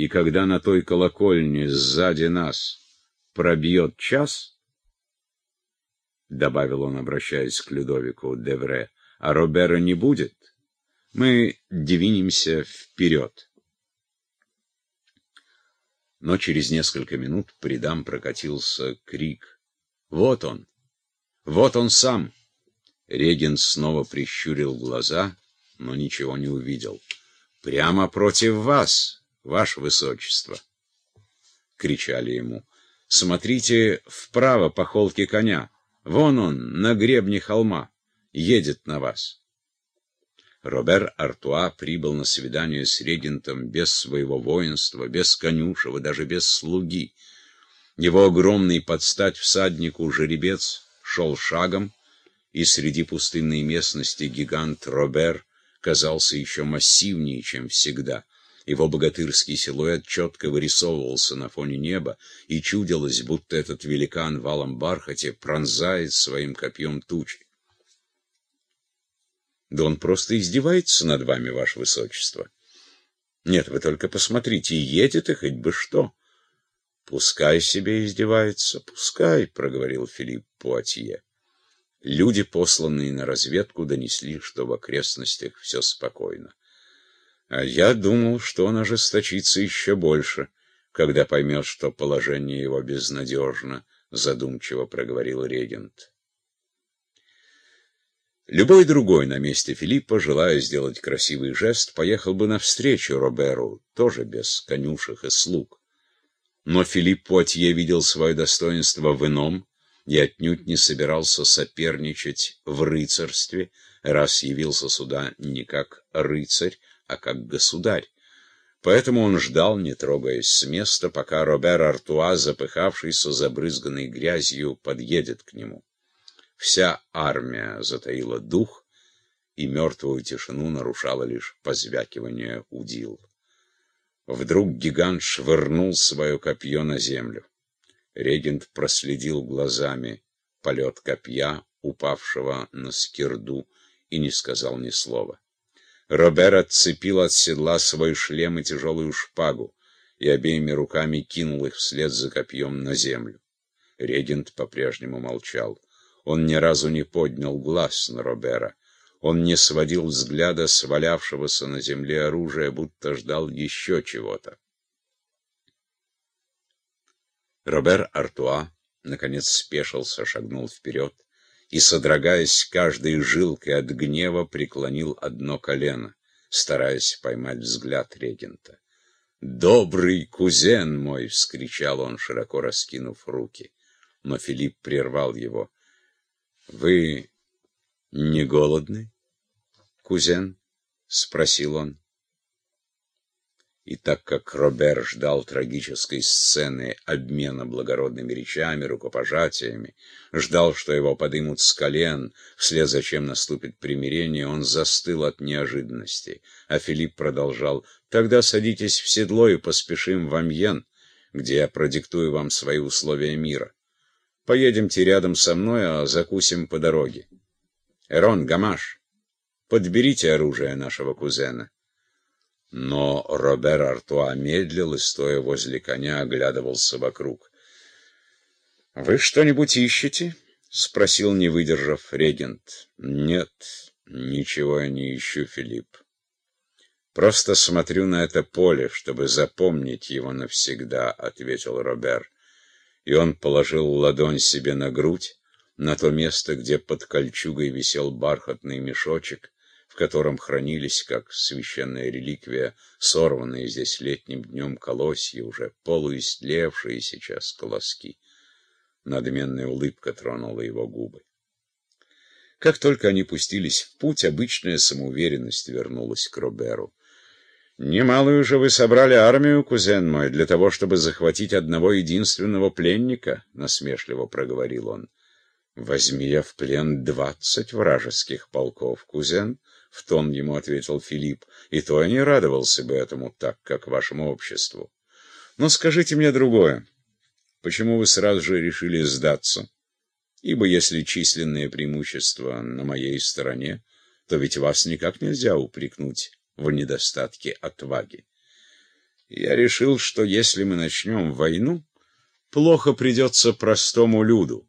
И когда на той колокольне сзади нас пробьет час, — добавил он, обращаясь к Людовику Девре, — а Робера не будет, мы двинемся вперед. Но через несколько минут по рядам прокатился крик. «Вот он! Вот он сам!» Регент снова прищурил глаза, но ничего не увидел. «Прямо против вас, ваше высочество!» — кричали ему. «Смотрите вправо по холке коня. Вон он, на гребне холма. Едет на вас». Робер Артуа прибыл на свидание с регентом без своего воинства, без конюшева, даже без слуги. Его огромный подстать всаднику жеребец шел шагом, и среди пустынной местности гигант Робер казался еще массивнее, чем всегда. Его богатырский силуэт четко вырисовывался на фоне неба, и чудилось, будто этот великан валом бархате пронзает своим копьем тучи. Да он просто издевается над вами, ваше высочество. Нет, вы только посмотрите, едет и хоть бы что. Пускай себе издевается, пускай, — проговорил Филипп Пуатье. Люди, посланные на разведку, донесли, что в окрестностях все спокойно. А я думал, что он ожесточится еще больше, когда поймет, что положение его безнадежно, — задумчиво проговорил регент. Любой другой на месте Филиппа, желая сделать красивый жест, поехал бы навстречу Роберу, тоже без конюшек и слуг. Но Филипп Пуатье видел свое достоинство в ином и отнюдь не собирался соперничать в рыцарстве, раз явился сюда не как рыцарь, а как государь. Поэтому он ждал, не трогаясь с места, пока Робер Артуа, запыхавшийся, забрызганный грязью, подъедет к нему. Вся армия затаила дух, и мертвую тишину нарушало лишь позвякивание удил. Вдруг гигант швырнул свое копье на землю. Регент проследил глазами полет копья, упавшего на скирду, и не сказал ни слова. Робер отцепил от седла свой шлем и тяжелую шпагу, и обеими руками кинул их вслед за копьем на землю. Регент по-прежнему молчал. Он ни разу не поднял глаз на Робера. Он не сводил взгляда с валявшегося на земле оружия, будто ждал еще чего-то. Робер Артуа, наконец, спешился, шагнул вперед и, содрогаясь каждой жилкой от гнева, преклонил одно колено, стараясь поймать взгляд регента. «Добрый кузен мой!» — вскричал он, широко раскинув руки. Но Филипп прервал его. «Вы не голодны, кузен?» — спросил он. И так как Робер ждал трагической сцены обмена благородными речами, рукопожатиями, ждал, что его подымут с колен, вслед за чем наступит примирение, он застыл от неожиданности. А Филипп продолжал, «Тогда садитесь в седло и поспешим в Амьен, где я продиктую вам свои условия мира». Поедемте рядом со мной, а закусим по дороге. Эрон, Гамаш, подберите оружие нашего кузена. Но Робер Артуа медлил и, стоя возле коня, оглядывался вокруг. — Вы что-нибудь ищете? — спросил, не выдержав, регент. — Нет, ничего я не ищу, Филипп. Просто смотрю на это поле, чтобы запомнить его навсегда, — ответил Робер и он положил ладонь себе на грудь, на то место, где под кольчугой висел бархатный мешочек, в котором хранились, как священная реликвия, сорванные здесь летним днем колосья, уже полуистлевшие сейчас колоски. Надменная улыбка тронула его губы. Как только они пустились в путь, обычная самоуверенность вернулась к Роберу. «Немалую же вы собрали армию, кузен мой, для того, чтобы захватить одного единственного пленника», — насмешливо проговорил он. «Возьми я в плен двадцать вражеских полков, кузен», — в тон ему ответил Филипп, — «и то я не радовался бы этому так, как вашему обществу. Но скажите мне другое. Почему вы сразу же решили сдаться? Ибо если численное преимущество на моей стороне, то ведь вас никак нельзя упрекнуть» в недостатке отваги. Я решил, что если мы начнем войну, плохо придется простому люду.